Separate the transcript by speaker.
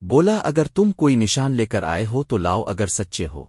Speaker 1: بولا اگر تم کوئی نشان لے کر آئے ہو تو لاؤ اگر سچے ہو۔